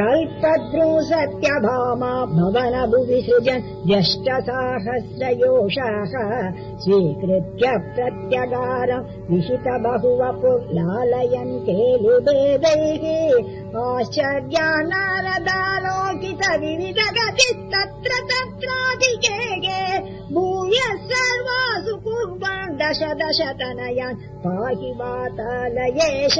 कल्पद्रू सत्यभामा भवन भुवि सृजन् स्वीकृत्य प्रत्यगारम् विहित बहुवपुर्लालयन् केलुबेदैः आश्चर्या नारदालोकि सविनि तत्राधिके गे भूयः सर्वासु कुर्वान् दश दश तनयान् पाहि वातालयेश।